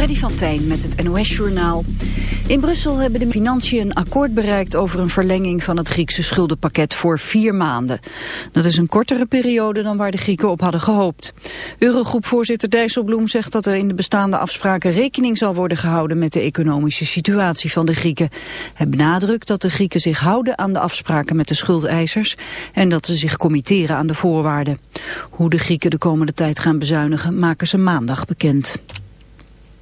Freddy van met het NOS-journaal. In Brussel hebben de financiën een akkoord bereikt over een verlenging van het Griekse schuldenpakket voor vier maanden. Dat is een kortere periode dan waar de Grieken op hadden gehoopt. Eurogroepvoorzitter Dijsselbloem zegt dat er in de bestaande afspraken rekening zal worden gehouden met de economische situatie van de Grieken. Hij benadrukt dat de Grieken zich houden aan de afspraken met de schuldeisers en dat ze zich committeren aan de voorwaarden. Hoe de Grieken de komende tijd gaan bezuinigen maken ze maandag bekend.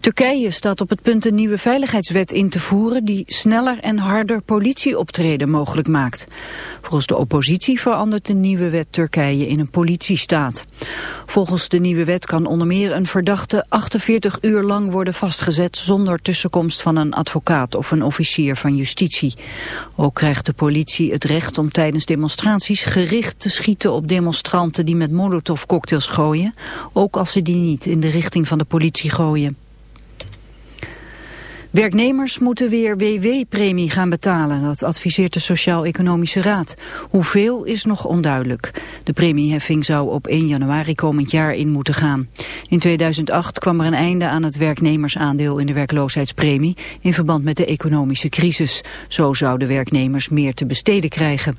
Turkije staat op het punt een nieuwe veiligheidswet in te voeren die sneller en harder politieoptreden mogelijk maakt. Volgens de oppositie verandert de nieuwe wet Turkije in een politiestaat. Volgens de nieuwe wet kan onder meer een verdachte 48 uur lang worden vastgezet zonder tussenkomst van een advocaat of een officier van justitie. Ook krijgt de politie het recht om tijdens demonstraties gericht te schieten op demonstranten die met molotovcocktails gooien, ook als ze die niet in de richting van de politie gooien. Werknemers moeten weer WW-premie gaan betalen, dat adviseert de Sociaal-Economische Raad. Hoeveel is nog onduidelijk. De premieheffing zou op 1 januari komend jaar in moeten gaan. In 2008 kwam er een einde aan het werknemersaandeel in de werkloosheidspremie in verband met de economische crisis. Zo zouden werknemers meer te besteden krijgen.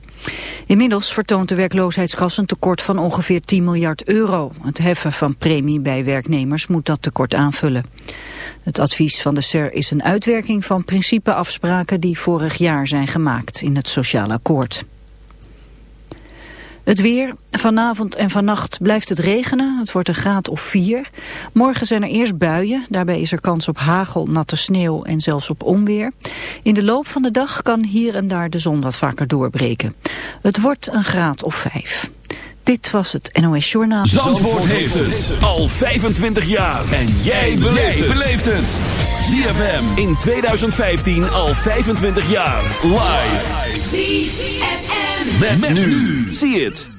Inmiddels vertoont de werkloosheidskast een tekort van ongeveer 10 miljard euro. Het heffen van premie bij werknemers moet dat tekort aanvullen. Het advies van de SER is een uitwerking van principeafspraken die vorig jaar zijn gemaakt in het sociaal akkoord. Het weer. Vanavond en vannacht blijft het regenen. Het wordt een graad of 4. Morgen zijn er eerst buien. Daarbij is er kans op hagel, natte sneeuw en zelfs op onweer. In de loop van de dag kan hier en daar de zon wat vaker doorbreken. Het wordt een graad of 5. Dit was het NOS Journaal. Zandvoort, heeft het al 25 jaar. En jij beleeft het. ZFM in 2015 al 25 jaar. Live. ZFM. Met, met nu. Zie het.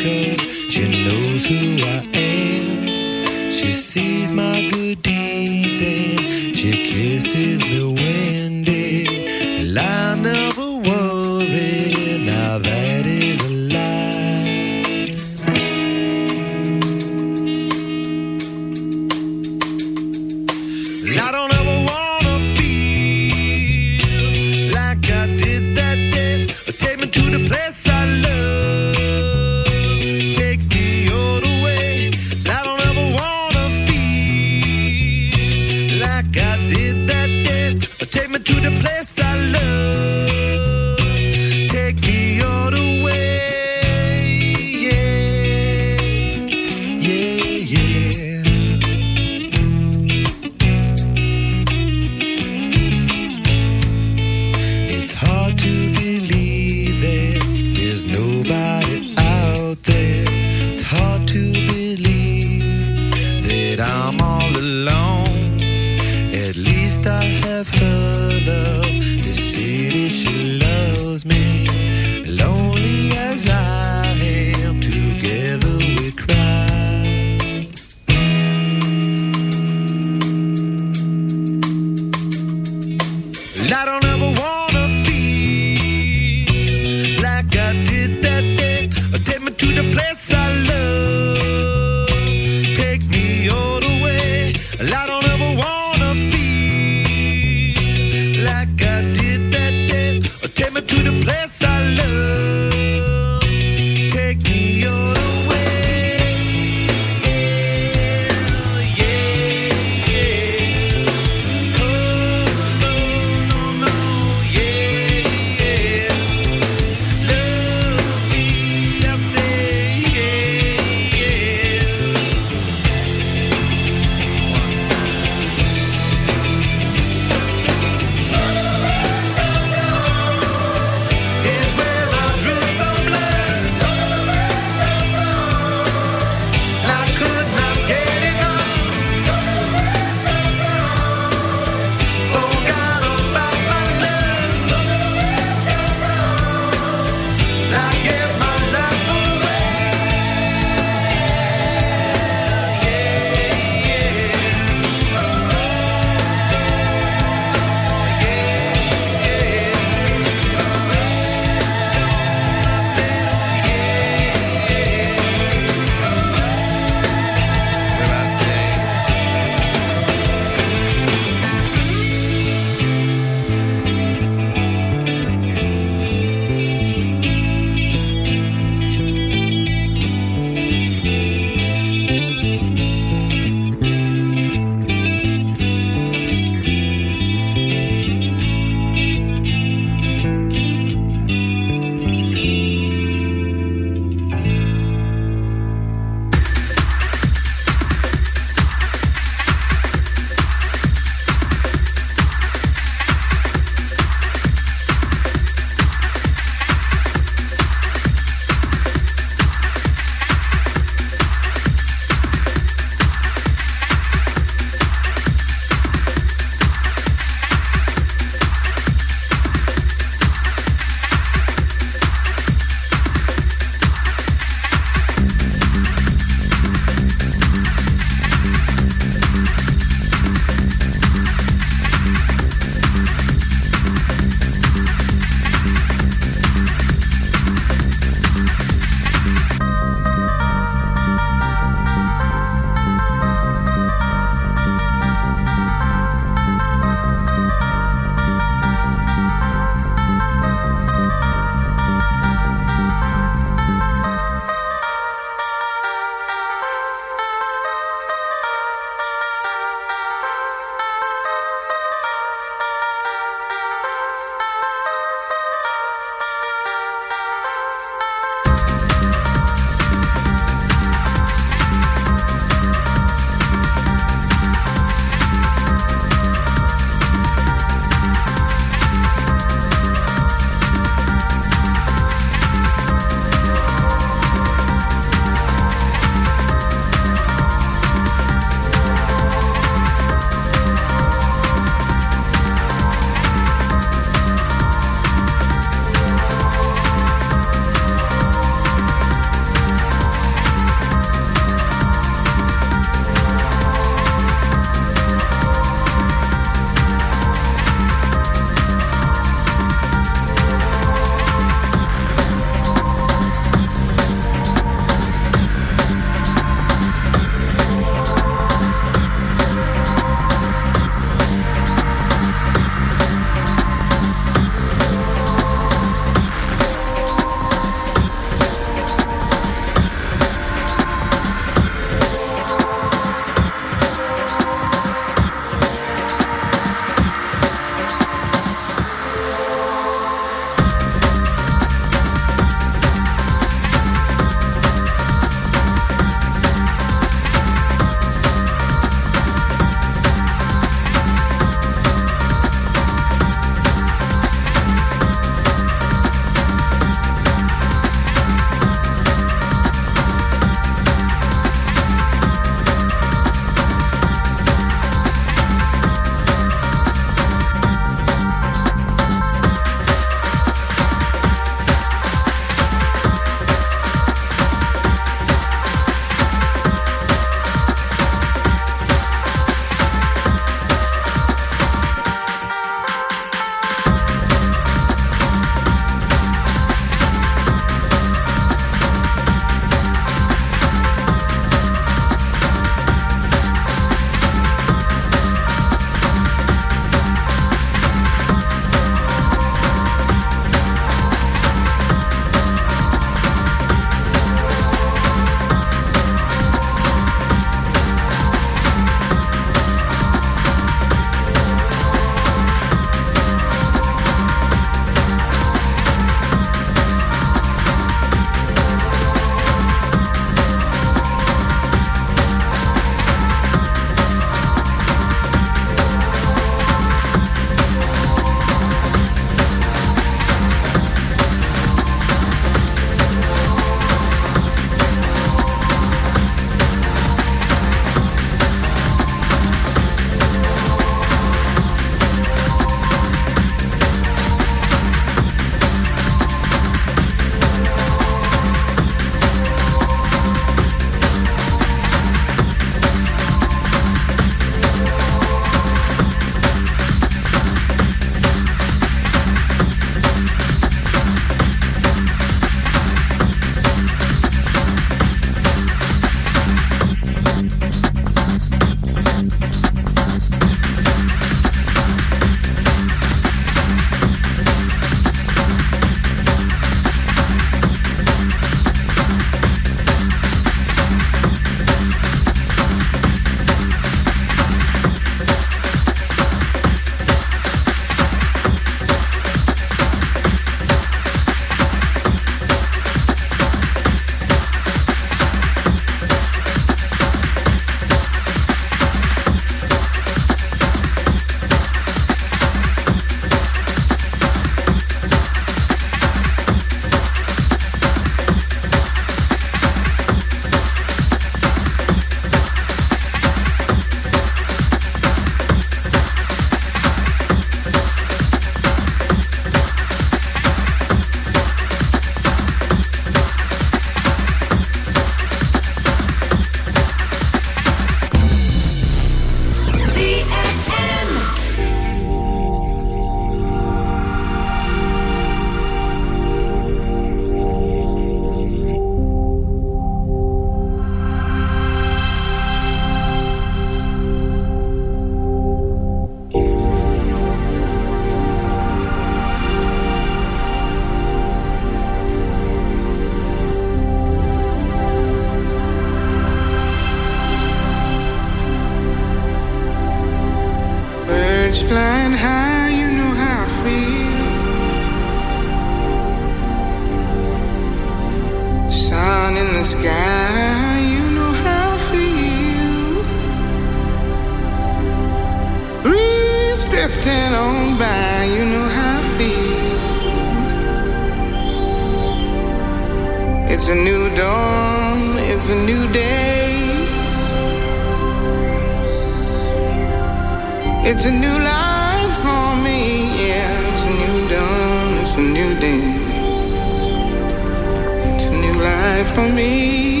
for me.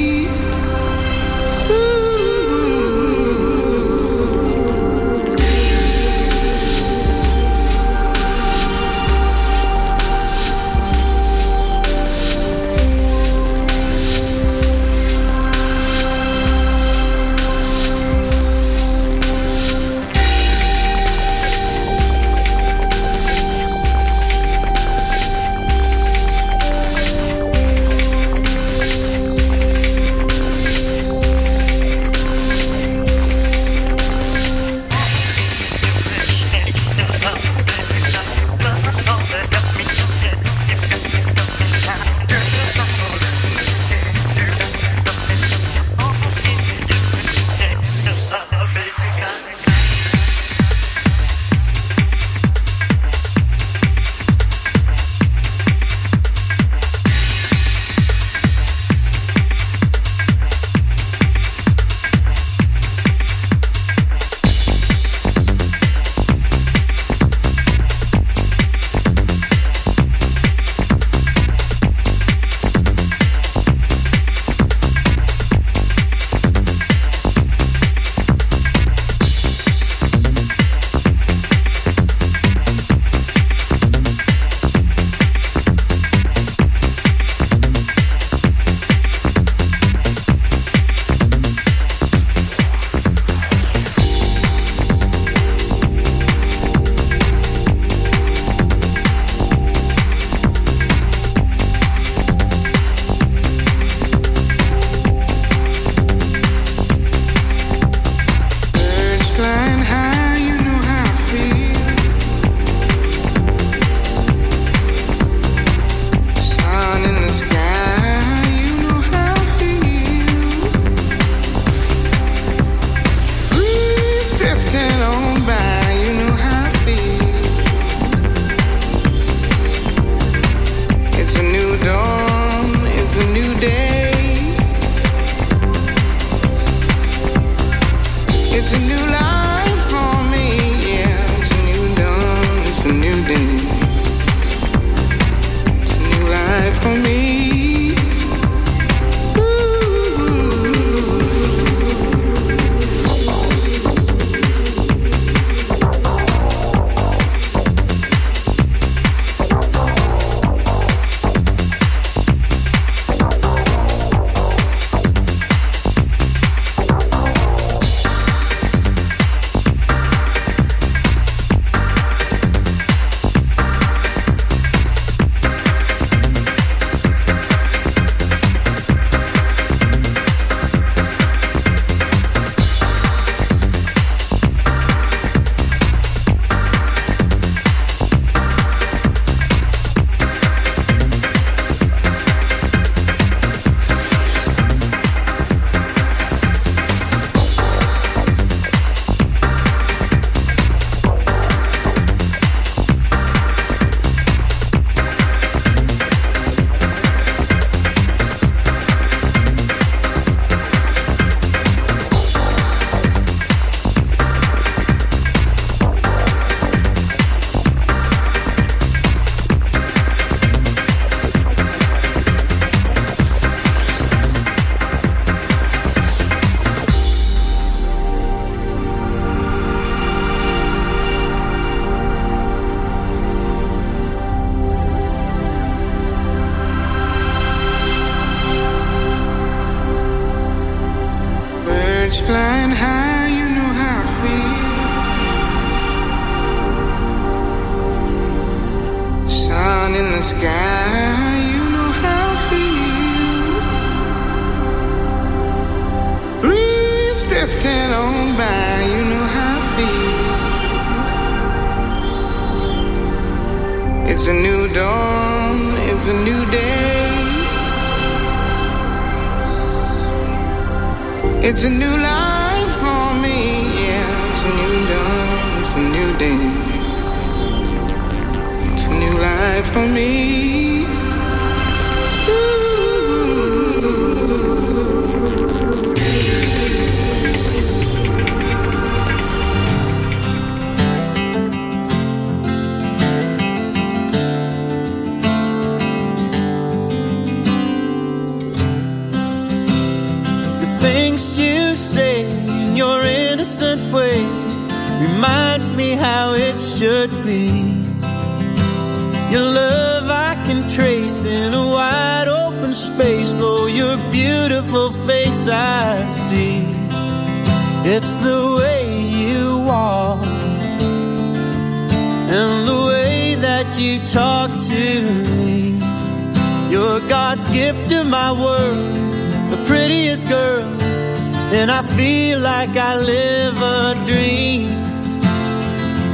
Then I feel like I live a dream.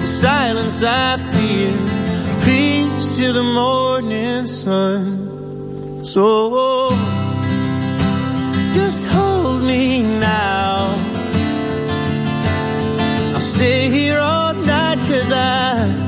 The silence I feel Peace till the morning sun. So Just hold me now. I'll stay here all night cause I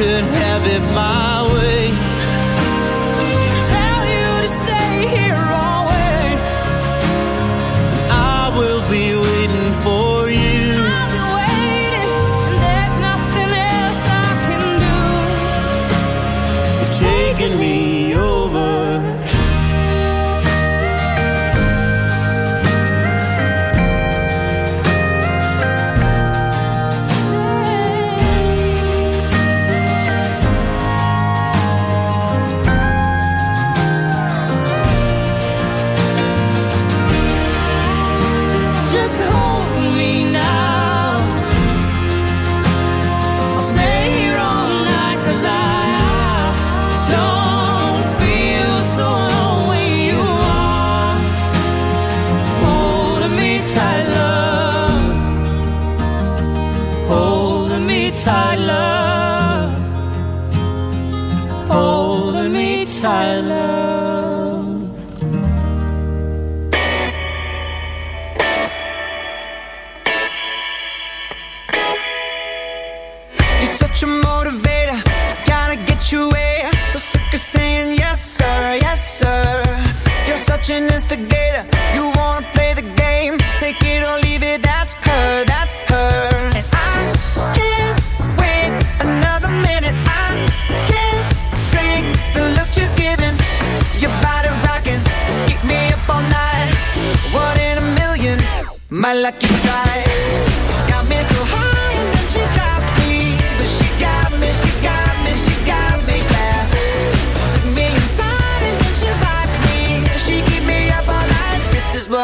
could have it my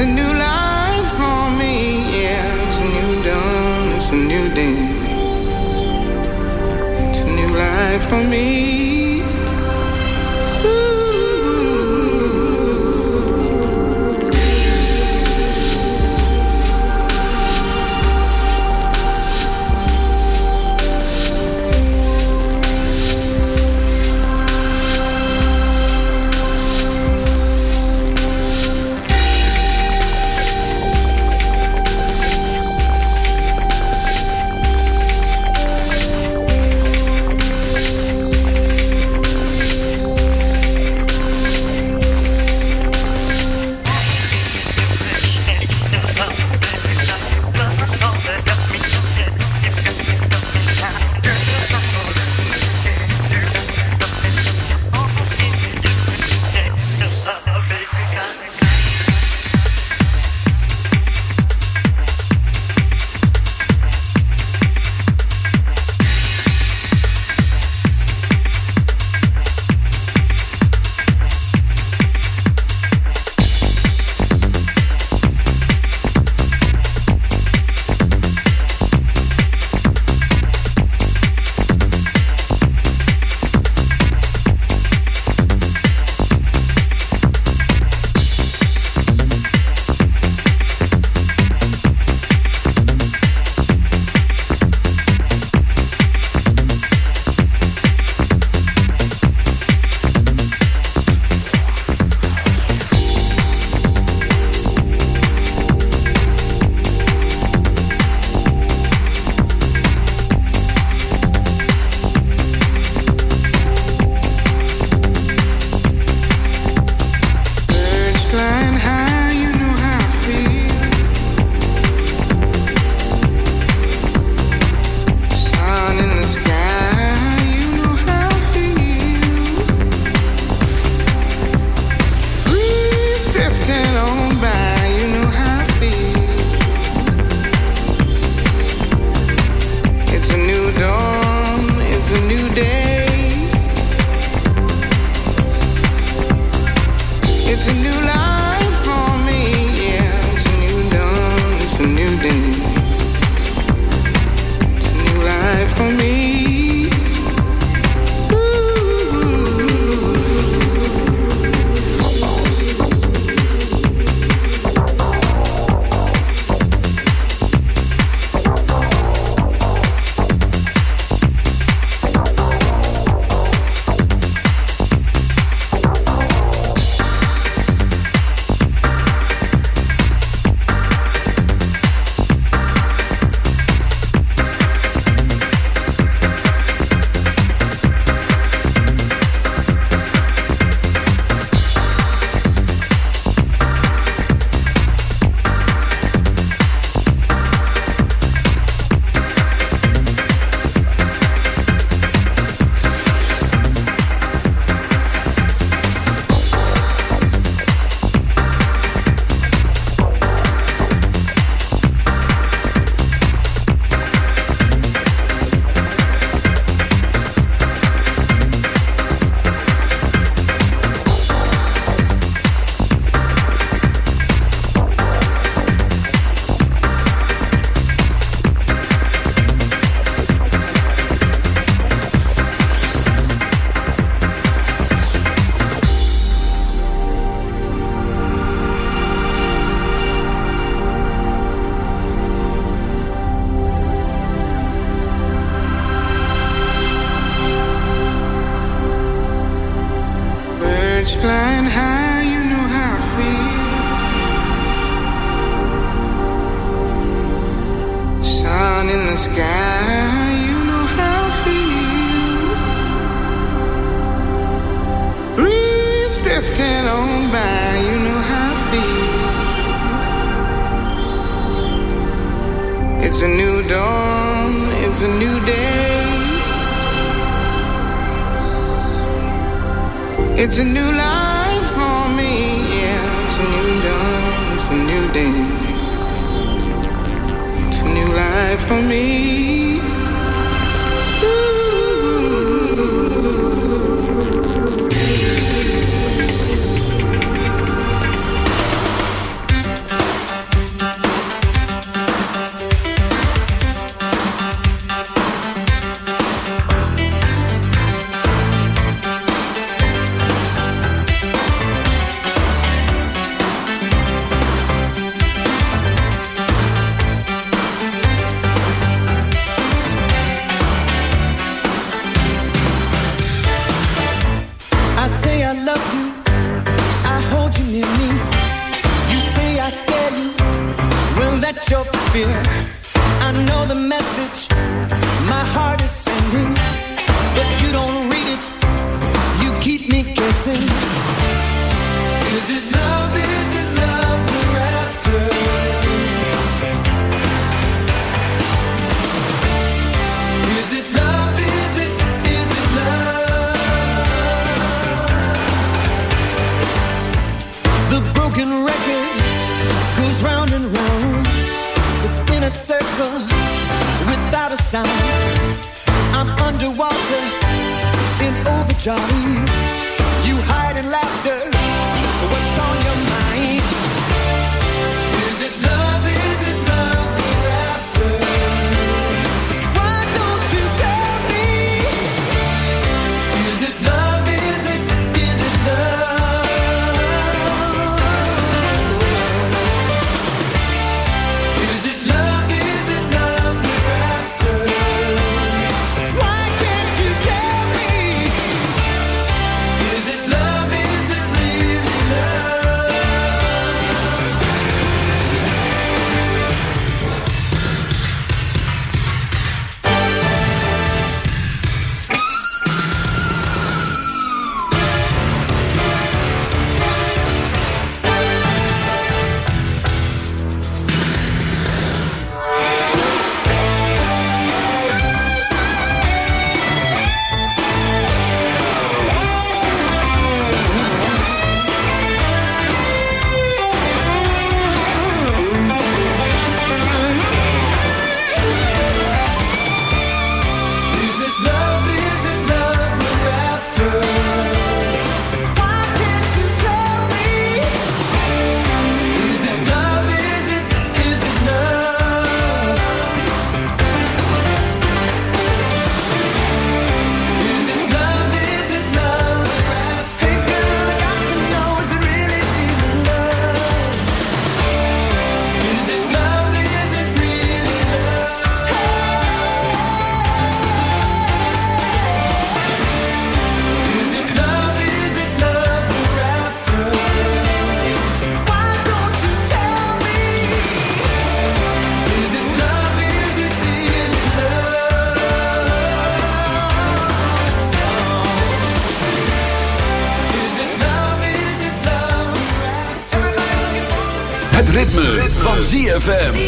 a new ZFM.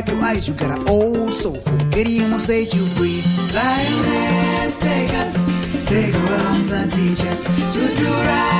Wipe your eyes, you got an old soul. Forgetting will set you free. Lioness, take us, take our arms and teach us to do right.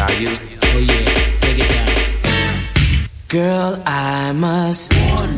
Oh, Girl, I must warn